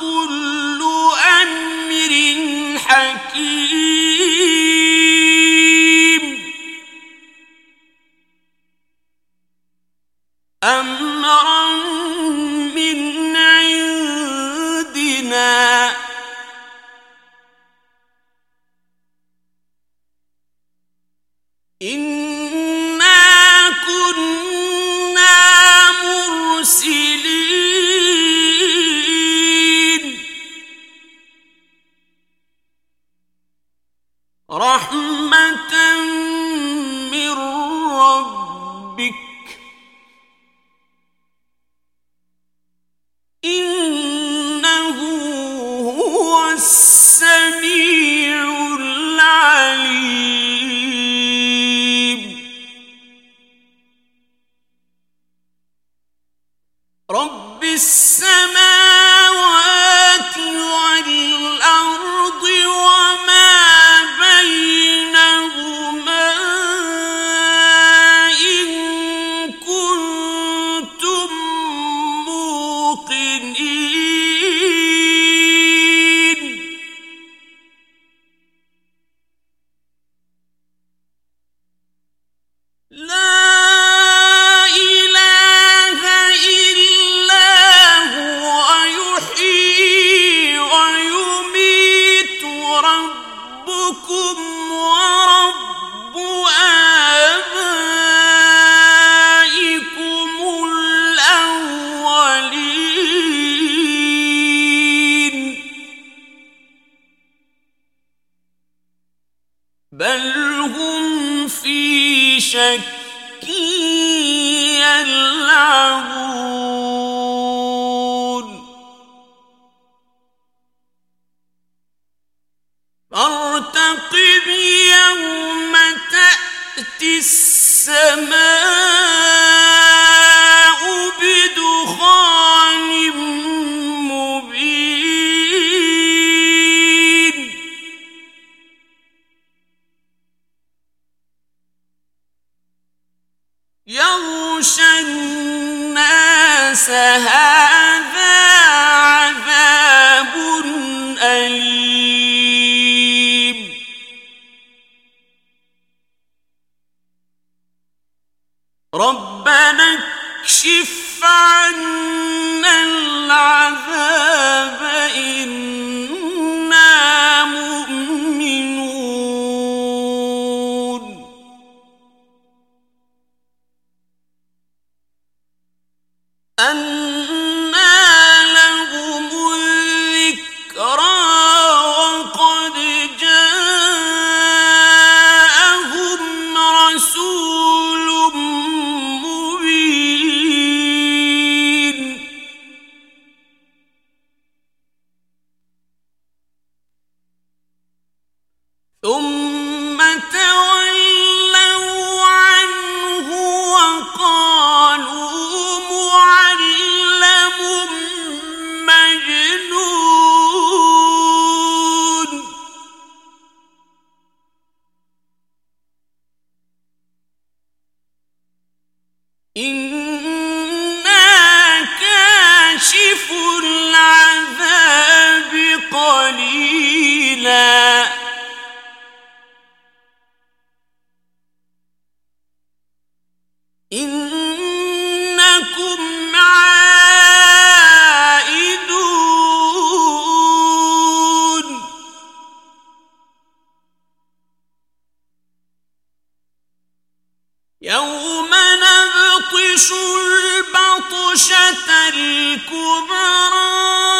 كل أمر حكيم. أمرا من عندنا. إنا رحمة من ربك. إنه هو السميع العليم. رب السماوات بل هم في شك يلعبون. فارتقب يوم تأتي السماء الناس هذا عذاب أليم. ربنا اكشف عنا العذاب يوم نبطش البطشة الكبرى